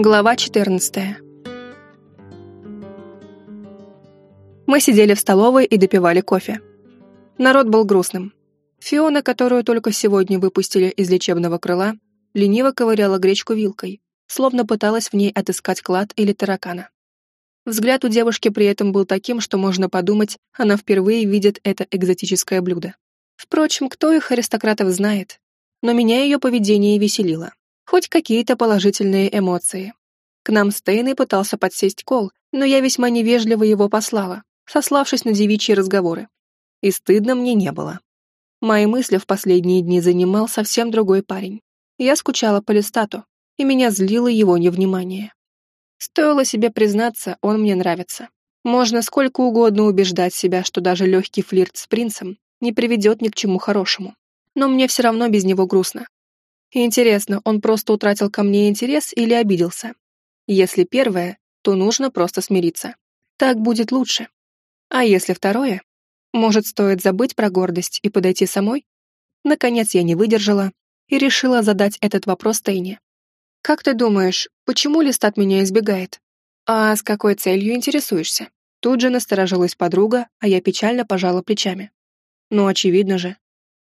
Глава 14 Мы сидели в столовой и допивали кофе. Народ был грустным. Фиона, которую только сегодня выпустили из лечебного крыла, лениво ковыряла гречку вилкой, словно пыталась в ней отыскать клад или таракана. Взгляд у девушки при этом был таким, что можно подумать, она впервые видит это экзотическое блюдо. Впрочем, кто их аристократов знает? Но меня ее поведение веселило. Хоть какие-то положительные эмоции. К нам с Тейной пытался подсесть Кол, но я весьма невежливо его послала, сославшись на девичьи разговоры. И стыдно мне не было. Мои мысли в последние дни занимал совсем другой парень. Я скучала по Листату, и меня злило его невнимание. Стоило себе признаться, он мне нравится. Можно сколько угодно убеждать себя, что даже легкий флирт с принцем не приведет ни к чему хорошему. Но мне все равно без него грустно. Интересно, он просто утратил ко мне интерес или обиделся? Если первое, то нужно просто смириться. Так будет лучше. А если второе? Может, стоит забыть про гордость и подойти самой? Наконец я не выдержала и решила задать этот вопрос Тейне. «Как ты думаешь, почему Листат меня избегает? А с какой целью интересуешься?» Тут же насторожилась подруга, а я печально пожала плечами. Ну, очевидно же.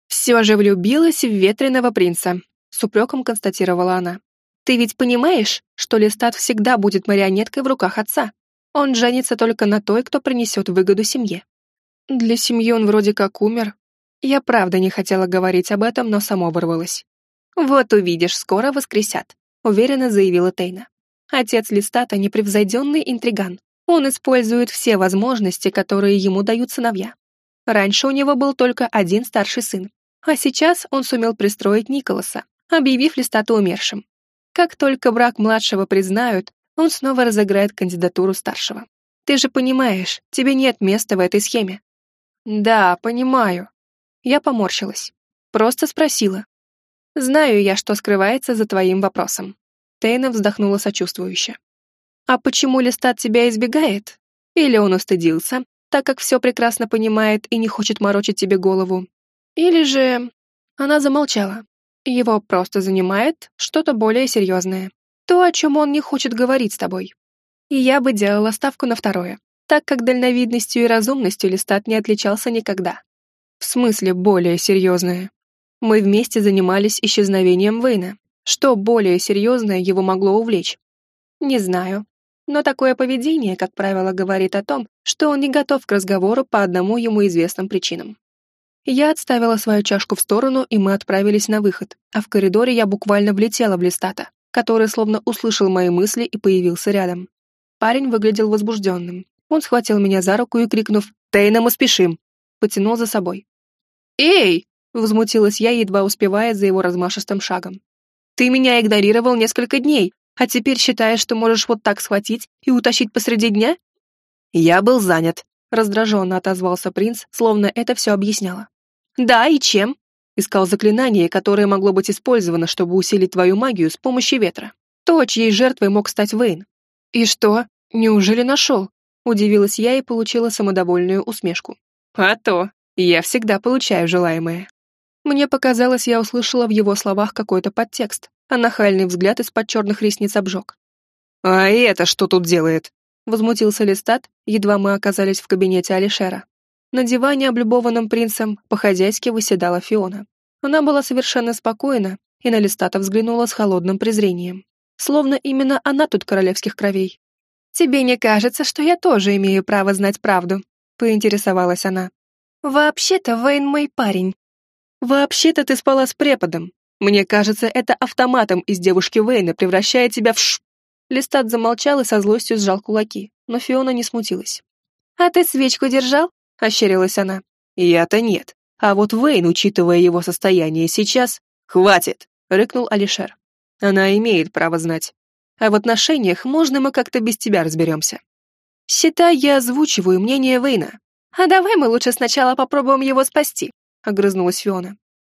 «Все же влюбилась в ветреного принца», — с упреком констатировала она. «Ты ведь понимаешь, что Листат всегда будет марионеткой в руках отца? Он женится только на той, кто принесет выгоду семье». «Для семьи он вроде как умер». Я правда не хотела говорить об этом, но само вырвалось. «Вот увидишь, скоро воскресят», — уверенно заявила Тейна. Отец Листата — непревзойденный интриган. Он использует все возможности, которые ему дают сыновья. Раньше у него был только один старший сын, а сейчас он сумел пристроить Николаса, объявив Листата умершим. Как только брак младшего признают, он снова разыграет кандидатуру старшего. Ты же понимаешь, тебе нет места в этой схеме. Да, понимаю. Я поморщилась. Просто спросила. Знаю я, что скрывается за твоим вопросом. Тейна вздохнула сочувствующе. А почему Листат тебя избегает? Или он устыдился, так как все прекрасно понимает и не хочет морочить тебе голову. Или же... Она замолчала. Его просто занимает что-то более серьезное. То, о чем он не хочет говорить с тобой. И я бы делала ставку на второе, так как дальновидностью и разумностью Листат не отличался никогда. В смысле более серьезное. Мы вместе занимались исчезновением Вейна. Что более серьезное его могло увлечь? Не знаю но такое поведение, как правило, говорит о том, что он не готов к разговору по одному ему известным причинам. Я отставила свою чашку в сторону, и мы отправились на выход, а в коридоре я буквально влетела в Листата, который словно услышал мои мысли и появился рядом. Парень выглядел возбужденным. Он схватил меня за руку и, крикнув «Тейна, мы спешим!», потянул за собой. «Эй!» — возмутилась я, едва успевая за его размашистым шагом. «Ты меня игнорировал несколько дней, а теперь считаешь, что можешь вот так схватить и утащить посреди дня?» «Я был занят», — раздраженно отозвался принц, словно это все объясняло. «Да, и чем?» Искал заклинание, которое могло быть использовано, чтобы усилить твою магию с помощью ветра. То, чьей жертвой мог стать Вейн. «И что? Неужели нашел?» Удивилась я и получила самодовольную усмешку. «А то! Я всегда получаю желаемое». Мне показалось, я услышала в его словах какой-то подтекст, а нахальный взгляд из-под черных ресниц обжег. «А это что тут делает?» — возмутился Листат, едва мы оказались в кабинете Алишера. На диване, облюбованном принцем, по-хозяйски выседала Фиона. Она была совершенно спокойна и на Листата взглянула с холодным презрением. Словно именно она тут королевских кровей. «Тебе не кажется, что я тоже имею право знать правду?» — поинтересовалась она. «Вообще-то Вейн мой парень». «Вообще-то ты спала с преподом», мне кажется, это автоматом из девушки Вейна превращает тебя в ш... Листат замолчал и со злостью сжал кулаки, но Фиона не смутилась. «А ты свечку держал?» — ощерилась она. «Я-то нет. А вот Вейн, учитывая его состояние сейчас...» «Хватит!» — рыкнул Алишер. «Она имеет право знать. А в отношениях можно мы как-то без тебя разберемся. Считай, я озвучиваю мнение Вейна. А давай мы лучше сначала попробуем его спасти», — огрызнулась Фиона.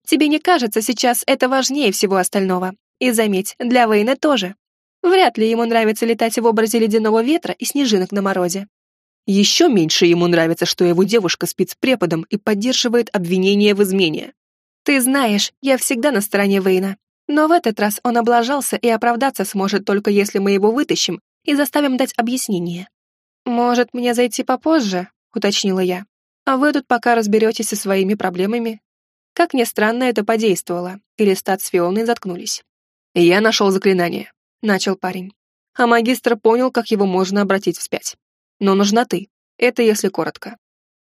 Тебе не кажется сейчас это важнее всего остального? И заметь, для Вейна тоже. Вряд ли ему нравится летать в образе ледяного ветра и снежинок на морозе. Еще меньше ему нравится, что его девушка спит с преподом и поддерживает обвинение в измене. Ты знаешь, я всегда на стороне Вейна. Но в этот раз он облажался и оправдаться сможет только если мы его вытащим и заставим дать объяснение. «Может, мне зайти попозже?» — уточнила я. «А вы тут пока разберетесь со своими проблемами». Как ни странно, это подействовало, и Листат с Фионой заткнулись. «Я нашел заклинание», — начал парень. А магистр понял, как его можно обратить вспять. «Но нужна ты. Это если коротко.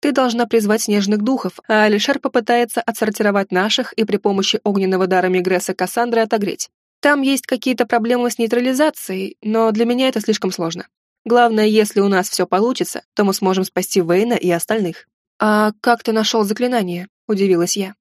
Ты должна призвать снежных духов, а Алишер попытается отсортировать наших и при помощи огненного дара Мигресса Кассандры отогреть. Там есть какие-то проблемы с нейтрализацией, но для меня это слишком сложно. Главное, если у нас все получится, то мы сможем спасти Вейна и остальных. «А как ты нашел заклинание?» — удивилась я.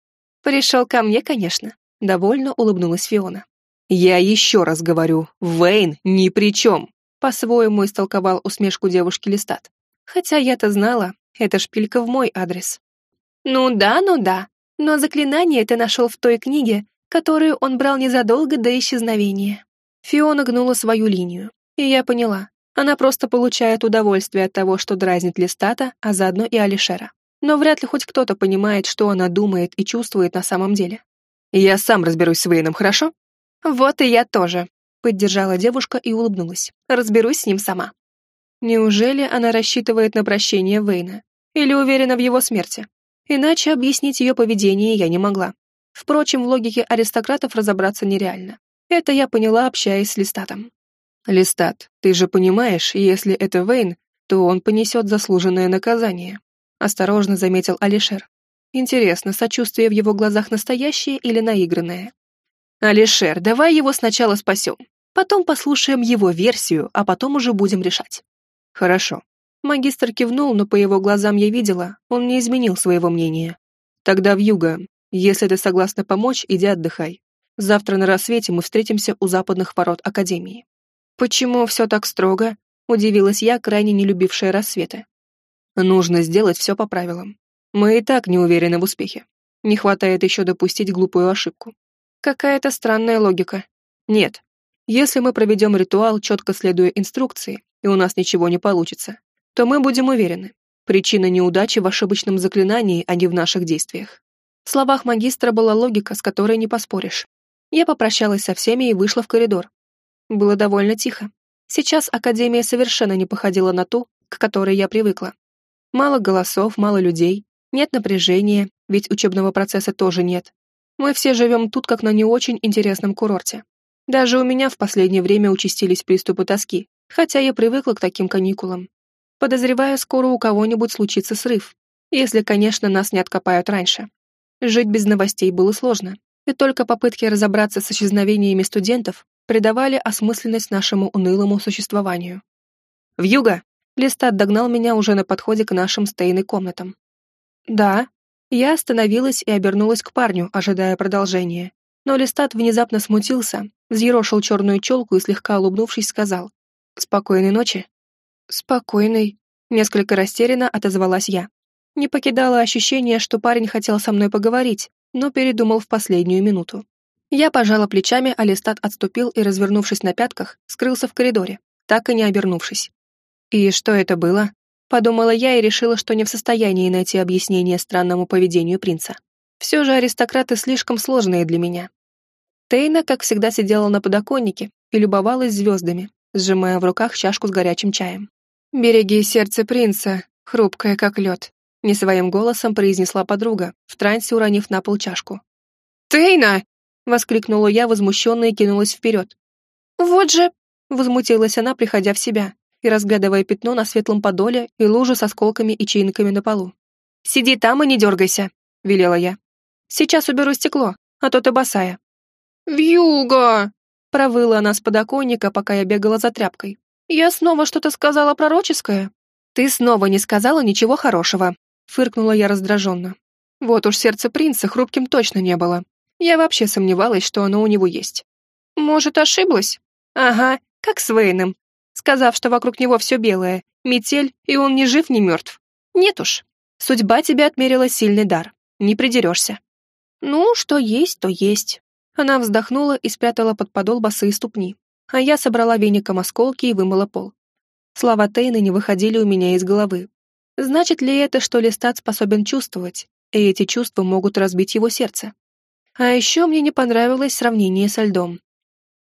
«Пришел ко мне, конечно», — довольно улыбнулась Фиона. «Я еще раз говорю, Вейн ни при чем», — по-своему истолковал усмешку девушки Листат. Хотя я-то знала, это шпилька в мой адрес. Ну да, ну да. Но заклинание ты нашел в той книге, которую он брал незадолго до исчезновения. Фиона гнула свою линию, и я поняла. Она просто получает удовольствие от того, что дразнит Листата, а заодно и Алишера. Но вряд ли хоть кто-то понимает, что она думает и чувствует на самом деле. «Я сам разберусь с Вейном, хорошо?» «Вот и я тоже», — поддержала девушка и улыбнулась. «Разберусь с ним сама». Неужели она рассчитывает на прощение Вейна? Или уверена в его смерти? Иначе объяснить ее поведение я не могла. Впрочем, в логике аристократов разобраться нереально. Это я поняла, общаясь с Листатом. «Листат, ты же понимаешь, если это Вейн, то он понесет заслуженное наказание», осторожно заметил Алишер. Интересно, сочувствие в его глазах настоящее или наигранное? «Алишер, давай его сначала спасем. Потом послушаем его версию, а потом уже будем решать». «Хорошо». Магистр кивнул, но по его глазам я видела, он не изменил своего мнения. «Тогда в юго. Если ты согласна помочь, иди отдыхай. Завтра на рассвете мы встретимся у западных ворот Академии». «Почему все так строго?» — удивилась я, крайне не любившая рассветы. «Нужно сделать все по правилам. Мы и так не уверены в успехе. Не хватает еще допустить глупую ошибку. Какая-то странная логика. Нет. Если мы проведем ритуал, четко следуя инструкции, и у нас ничего не получится, то мы будем уверены. Причина неудачи в ошибочном заклинании, а не в наших действиях. В словах магистра была логика, с которой не поспоришь. Я попрощалась со всеми и вышла в коридор. Было довольно тихо. Сейчас Академия совершенно не походила на ту, к которой я привыкла. Мало голосов, мало людей, нет напряжения, ведь учебного процесса тоже нет. Мы все живем тут, как на не очень интересном курорте. Даже у меня в последнее время участились приступы тоски, хотя я привыкла к таким каникулам. Подозреваю, скоро у кого-нибудь случится срыв, если, конечно, нас не откопают раньше. Жить без новостей было сложно, и только попытки разобраться с исчезновениями студентов придавали осмысленность нашему унылому существованию. В юго Листат догнал меня уже на подходе к нашим стейной комнатам. «Да». Я остановилась и обернулась к парню, ожидая продолжения. Но Листат внезапно смутился, взъерошил черную челку и, слегка улыбнувшись, сказал «Спокойной ночи». «Спокойной», — несколько растерянно отозвалась я. Не покидало ощущение, что парень хотел со мной поговорить, но передумал в последнюю минуту. Я пожала плечами, а Листат отступил и, развернувшись на пятках, скрылся в коридоре, так и не обернувшись. «И что это было?» Подумала я и решила, что не в состоянии найти объяснение странному поведению принца. Все же аристократы слишком сложные для меня. Тейна, как всегда, сидела на подоконнике и любовалась звездами, сжимая в руках чашку с горячим чаем. «Береги сердце принца, хрупкое как лед», — не своим голосом произнесла подруга, в трансе уронив на пол чашку. «Тейна!» — воскликнула я, возмущенно и кинулась вперед. «Вот же!» — возмутилась она, приходя в себя и разглядывая пятно на светлом подоле и лужу с осколками и чайниками на полу. «Сиди там и не дергайся», — велела я. «Сейчас уберу стекло, а то ты босая». «Вьюга!» — провыла она с подоконника, пока я бегала за тряпкой. «Я снова что-то сказала пророческое?» «Ты снова не сказала ничего хорошего», — фыркнула я раздраженно. Вот уж сердце принца хрупким точно не было. Я вообще сомневалась, что оно у него есть. «Может, ошиблась?» «Ага, как с Вейном, сказав, что вокруг него все белое, метель, и он ни жив, ни мертв. Нет уж, судьба тебе отмерила сильный дар, не придерешься». «Ну, что есть, то есть». Она вздохнула и спрятала под подол босые ступни а я собрала веником осколки и вымыла пол. Слова Тейна не выходили у меня из головы. Значит ли это, что Листат способен чувствовать, и эти чувства могут разбить его сердце? А еще мне не понравилось сравнение со льдом.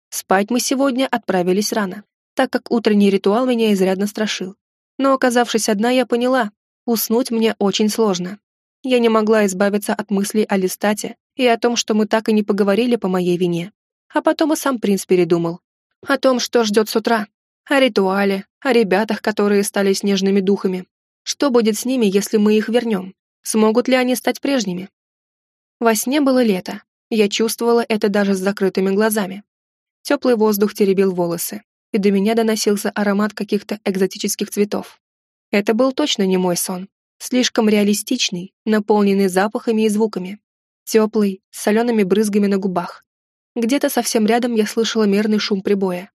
Спать мы сегодня отправились рано, так как утренний ритуал меня изрядно страшил. Но, оказавшись одна, я поняла, уснуть мне очень сложно. Я не могла избавиться от мыслей о Листате и о том, что мы так и не поговорили по моей вине. А потом и сам принц передумал. О том, что ждет с утра. О ритуале, о ребятах, которые стали снежными духами. Что будет с ними, если мы их вернем? Смогут ли они стать прежними? Во сне было лето. Я чувствовала это даже с закрытыми глазами. Теплый воздух теребил волосы, и до меня доносился аромат каких-то экзотических цветов. Это был точно не мой сон. Слишком реалистичный, наполненный запахами и звуками. Теплый, с солеными брызгами на губах. Где-то совсем рядом я слышала мерный шум прибоя.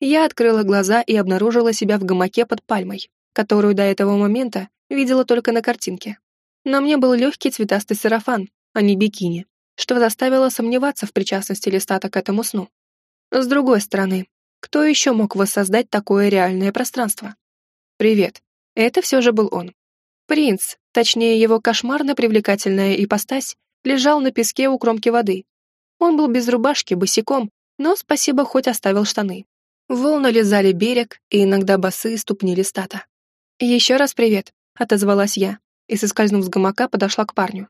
Я открыла глаза и обнаружила себя в гамаке под пальмой, которую до этого момента видела только на картинке. На мне был легкий цветастый сарафан, а не бикини, что заставило сомневаться в причастности Листата к этому сну. С другой стороны, кто еще мог воссоздать такое реальное пространство? Привет. Это все же был он. Принц, точнее его кошмарно привлекательная ипостась, лежал на песке у кромки воды. Он был без рубашки, босиком, но, спасибо, хоть оставил штаны. Волны лизали берег, и иногда босые ступни листата. «Еще раз привет», — отозвалась я, и, соскользнув с гамака, подошла к парню.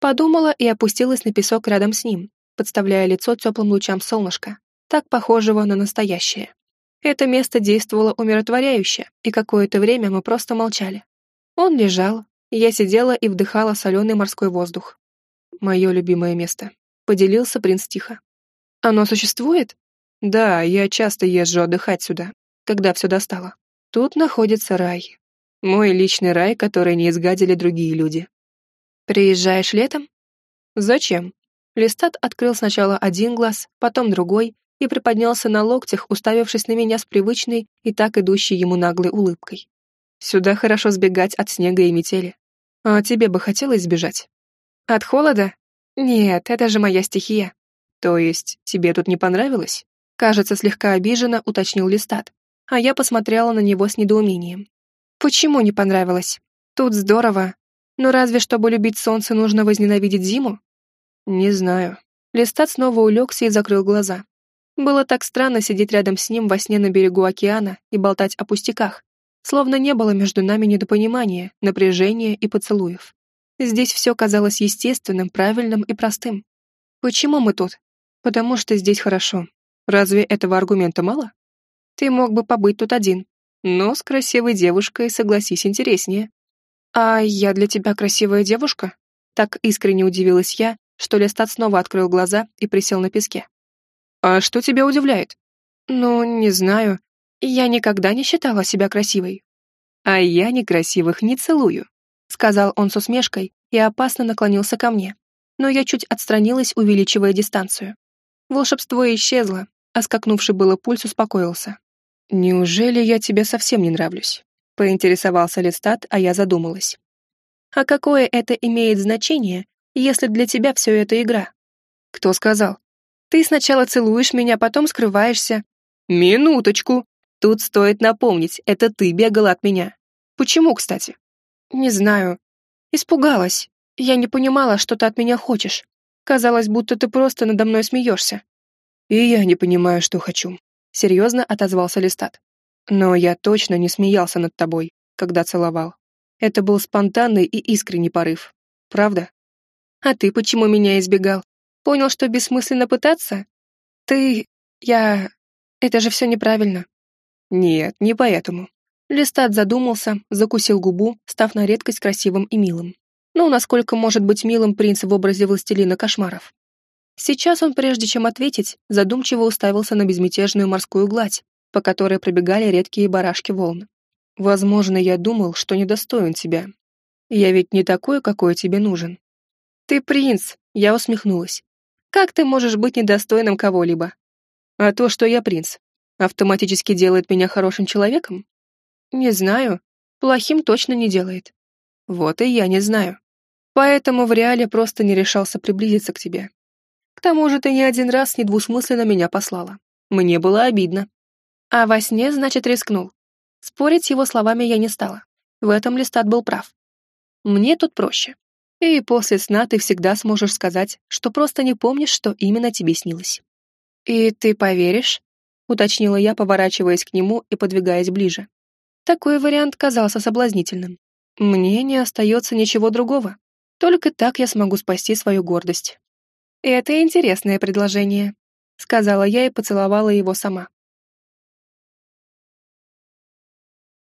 Подумала и опустилась на песок рядом с ним, подставляя лицо теплым лучам солнышка, так похожего на настоящее. Это место действовало умиротворяюще, и какое-то время мы просто молчали. Он лежал, я сидела и вдыхала соленый морской воздух. Мое любимое место. Поделился принц тихо. Оно существует? Да, я часто езжу отдыхать сюда, когда все достало. Тут находится рай. Мой личный рай, который не изгадили другие люди. «Приезжаешь летом?» «Зачем?» Листат открыл сначала один глаз, потом другой, и приподнялся на локтях, уставившись на меня с привычной и так идущей ему наглой улыбкой. «Сюда хорошо сбегать от снега и метели. А тебе бы хотелось сбежать?» «От холода? Нет, это же моя стихия». «То есть тебе тут не понравилось?» Кажется, слегка обиженно уточнил Листат, а я посмотрела на него с недоумением. «Почему не понравилось? Тут здорово, но разве чтобы любить солнце, нужно возненавидеть зиму? Не знаю. Листат снова улегся и закрыл глаза. Было так странно сидеть рядом с ним во сне на берегу океана и болтать о пустяках, словно не было между нами недопонимания, напряжения и поцелуев. Здесь все казалось естественным, правильным и простым. Почему мы тут? Потому что здесь хорошо. Разве этого аргумента мало? Ты мог бы побыть тут один, но с красивой девушкой, согласись, интереснее. «А я для тебя красивая девушка?» Так искренне удивилась я, что Лестат снова открыл глаза и присел на песке. «А что тебя удивляет?» «Ну, не знаю. Я никогда не считала себя красивой». «А я некрасивых не целую», — сказал он с усмешкой и опасно наклонился ко мне. Но я чуть отстранилась, увеличивая дистанцию. Волшебство исчезло, а скакнувший было пульс успокоился. «Неужели я тебе совсем не нравлюсь?» Поинтересовался Листат, а я задумалась. А какое это имеет значение, если для тебя все это игра? Кто сказал? Ты сначала целуешь меня, потом скрываешься. Минуточку. Тут стоит напомнить, это ты бегала от меня. Почему, кстати? Не знаю. Испугалась. Я не понимала, что ты от меня хочешь. Казалось, будто ты просто надо мной смеешься. И я не понимаю, что хочу. Серьезно отозвался Листат. Но я точно не смеялся над тобой, когда целовал. Это был спонтанный и искренний порыв. Правда? А ты почему меня избегал? Понял, что бессмысленно пытаться? Ты... я... Это же все неправильно. Нет, не поэтому. Листат задумался, закусил губу, став на редкость красивым и милым. Ну, насколько может быть милым принц в образе властелина кошмаров? Сейчас он, прежде чем ответить, задумчиво уставился на безмятежную морскую гладь, по которой пробегали редкие барашки волн. Возможно, я думал, что недостоин тебя. Я ведь не такой, какой тебе нужен. Ты принц, я усмехнулась. Как ты можешь быть недостойным кого-либо? А то, что я принц, автоматически делает меня хорошим человеком? Не знаю. Плохим точно не делает. Вот и я не знаю. Поэтому в реале просто не решался приблизиться к тебе. К тому же ты не один раз недвусмысленно меня послала. Мне было обидно. А во сне, значит, рискнул. Спорить с его словами я не стала. В этом Листат был прав. Мне тут проще. И после сна ты всегда сможешь сказать, что просто не помнишь, что именно тебе снилось. «И ты поверишь?» — уточнила я, поворачиваясь к нему и подвигаясь ближе. Такой вариант казался соблазнительным. Мне не остается ничего другого. Только так я смогу спасти свою гордость. «Это интересное предложение», — сказала я и поцеловала его сама.